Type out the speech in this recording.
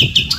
you